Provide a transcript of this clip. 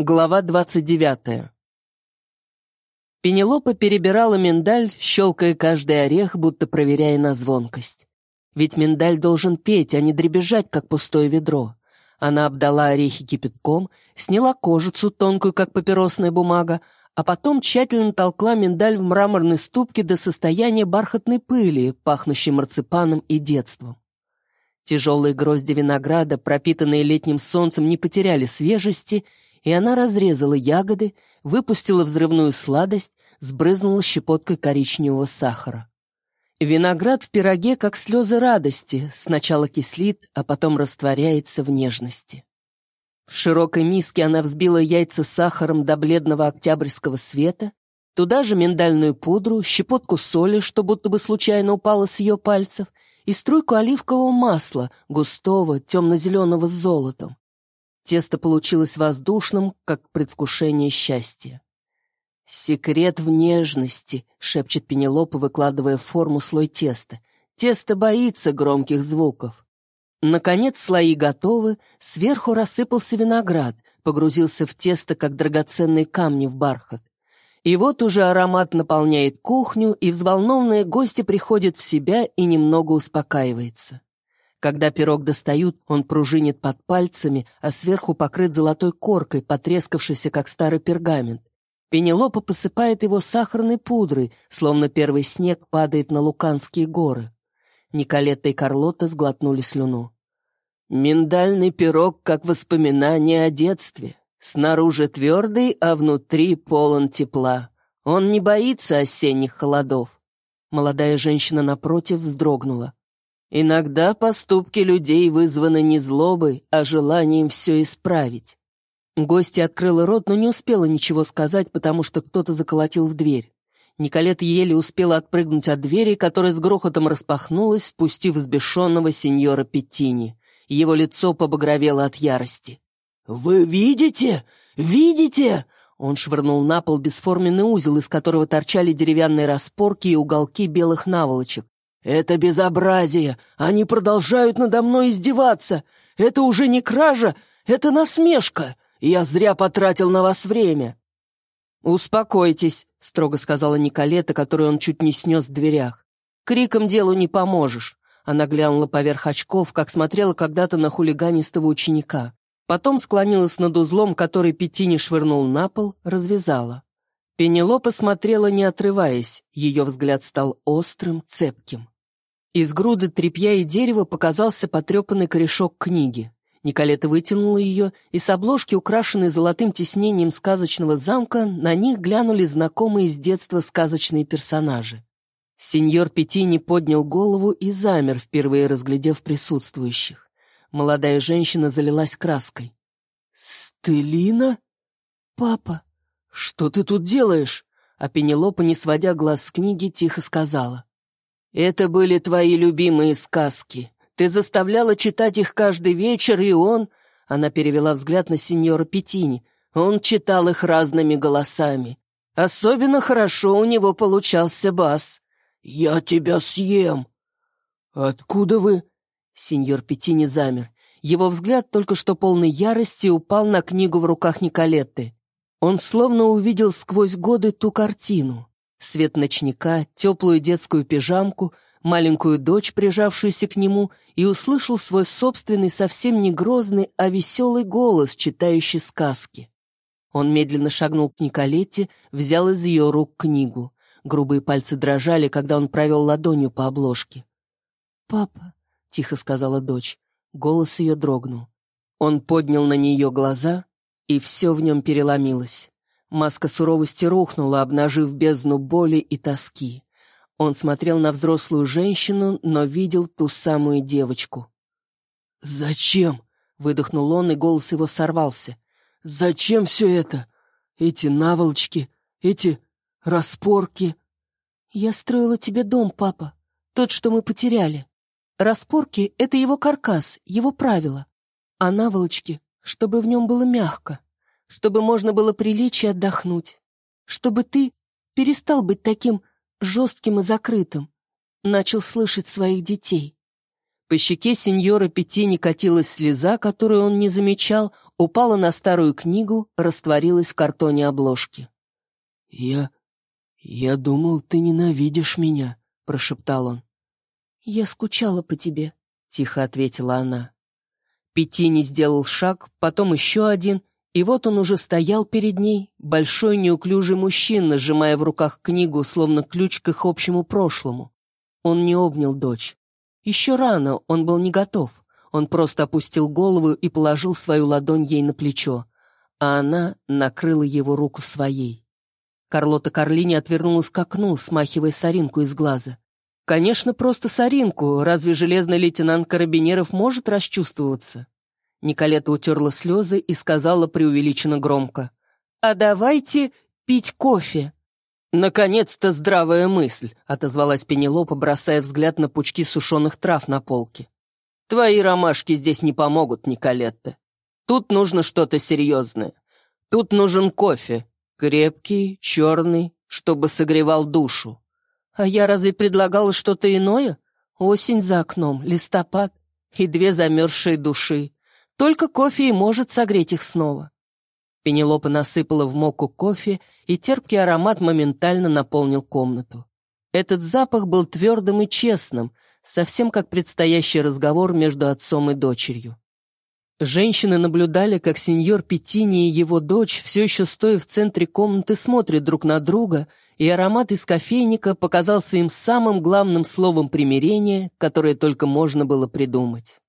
Глава двадцать девятая. Пенелопа перебирала миндаль, щелкая каждый орех, будто проверяя на звонкость. Ведь миндаль должен петь, а не дребезжать, как пустое ведро. Она обдала орехи кипятком, сняла кожицу, тонкую, как папиросная бумага, а потом тщательно толкла миндаль в мраморной ступке до состояния бархатной пыли, пахнущей марципаном и детством. Тяжелые грозди винограда, пропитанные летним солнцем, не потеряли свежести — и она разрезала ягоды, выпустила взрывную сладость, сбрызнула щепоткой коричневого сахара. Виноград в пироге, как слезы радости, сначала кислит, а потом растворяется в нежности. В широкой миске она взбила яйца сахаром до бледного октябрьского света, туда же миндальную пудру, щепотку соли, что будто бы случайно упала с ее пальцев, и струйку оливкового масла, густого, темно-зеленого с золотом. Тесто получилось воздушным, как предвкушение счастья. «Секрет в нежности», — шепчет Пенелопа, выкладывая в форму слой теста. «Тесто боится громких звуков». Наконец слои готовы, сверху рассыпался виноград, погрузился в тесто, как драгоценные камни в бархат. И вот уже аромат наполняет кухню, и взволнованные гости приходят в себя и немного успокаивается. Когда пирог достают, он пружинит под пальцами, а сверху покрыт золотой коркой, потрескавшейся, как старый пергамент. Пенелопа посыпает его сахарной пудрой, словно первый снег падает на Луканские горы. Николетта и Карлота сглотнули слюну. «Миндальный пирог, как воспоминание о детстве. Снаружи твердый, а внутри полон тепла. Он не боится осенних холодов». Молодая женщина напротив вздрогнула. Иногда поступки людей вызваны не злобой, а желанием все исправить. Гостья открыла рот, но не успела ничего сказать, потому что кто-то заколотил в дверь. Николет еле успела отпрыгнуть от двери, которая с грохотом распахнулась, впустив взбешенного сеньора Петтини. Его лицо побагровело от ярости. «Вы видите? Видите?» Он швырнул на пол бесформенный узел, из которого торчали деревянные распорки и уголки белых наволочек. «Это безобразие! Они продолжают надо мной издеваться! Это уже не кража, это насмешка! Я зря потратил на вас время!» «Успокойтесь», — строго сказала Николета, которую он чуть не снес в дверях. «Криком делу не поможешь». Она глянула поверх очков, как смотрела когда-то на хулиганистого ученика. Потом склонилась над узлом, который Петини швырнул на пол, развязала. Пенелопа смотрела, не отрываясь, ее взгляд стал острым, цепким. Из груды тряпья и дерева показался потрепанный корешок книги. Николета вытянула ее, и с обложки, украшенной золотым тиснением сказочного замка, на них глянули знакомые с детства сказочные персонажи. Сеньор Петини поднял голову и замер, впервые разглядев присутствующих. Молодая женщина залилась краской. «Стелина? Папа!» «Что ты тут делаешь?» А Пенелопа, не сводя глаз с книги, тихо сказала. «Это были твои любимые сказки. Ты заставляла читать их каждый вечер, и он...» Она перевела взгляд на сеньора Петини. Он читал их разными голосами. Особенно хорошо у него получался бас. «Я тебя съем!» «Откуда вы?» Сеньор Петини замер. Его взгляд, только что полный ярости, упал на книгу в руках Николетты. Он словно увидел сквозь годы ту картину. Свет ночника, теплую детскую пижамку, маленькую дочь, прижавшуюся к нему, и услышал свой собственный, совсем не грозный, а веселый голос, читающий сказки. Он медленно шагнул к Николете, взял из ее рук книгу. Грубые пальцы дрожали, когда он провел ладонью по обложке. «Папа», — тихо сказала дочь, голос ее дрогнул. Он поднял на нее глаза, и все в нем переломилось. Маска суровости рухнула, обнажив бездну боли и тоски. Он смотрел на взрослую женщину, но видел ту самую девочку. «Зачем?» — выдохнул он, и голос его сорвался. «Зачем все это? Эти наволочки, эти распорки?» «Я строила тебе дом, папа, тот, что мы потеряли. Распорки — это его каркас, его правила. А наволочки чтобы в нем было мягко, чтобы можно было прилечь и отдохнуть, чтобы ты перестал быть таким жестким и закрытым, начал слышать своих детей. По щеке сеньора Петини катилась слеза, которую он не замечал, упала на старую книгу, растворилась в картоне обложки. «Я... я думал, ты ненавидишь меня», — прошептал он. «Я скучала по тебе», — тихо ответила она. Петини сделал шаг, потом еще один, и вот он уже стоял перед ней, большой неуклюжий мужчина, сжимая в руках книгу, словно ключ к их общему прошлому. Он не обнял дочь. Еще рано, он был не готов. Он просто опустил голову и положил свою ладонь ей на плечо, а она накрыла его руку своей. Карлота Карлини отвернулась к окну, смахивая соринку из глаза. Конечно, просто соринку, разве железный лейтенант Карабинеров может расчувствоваться? Николета утерла слезы и сказала преувеличенно громко. «А давайте пить кофе». «Наконец-то здравая мысль», — отозвалась Пенелопа, бросая взгляд на пучки сушеных трав на полке. «Твои ромашки здесь не помогут, Николетта. Тут нужно что-то серьезное. Тут нужен кофе. Крепкий, черный, чтобы согревал душу». «А я разве предлагала что-то иное? Осень за окном, листопад и две замерзшие души. Только кофе и может согреть их снова». Пенелопа насыпала в моку кофе, и терпкий аромат моментально наполнил комнату. Этот запах был твердым и честным, совсем как предстоящий разговор между отцом и дочерью. Женщины наблюдали, как сеньор Петини и его дочь, все еще стоя в центре комнаты, смотрят друг на друга, и аромат из кофейника показался им самым главным словом примирения, которое только можно было придумать.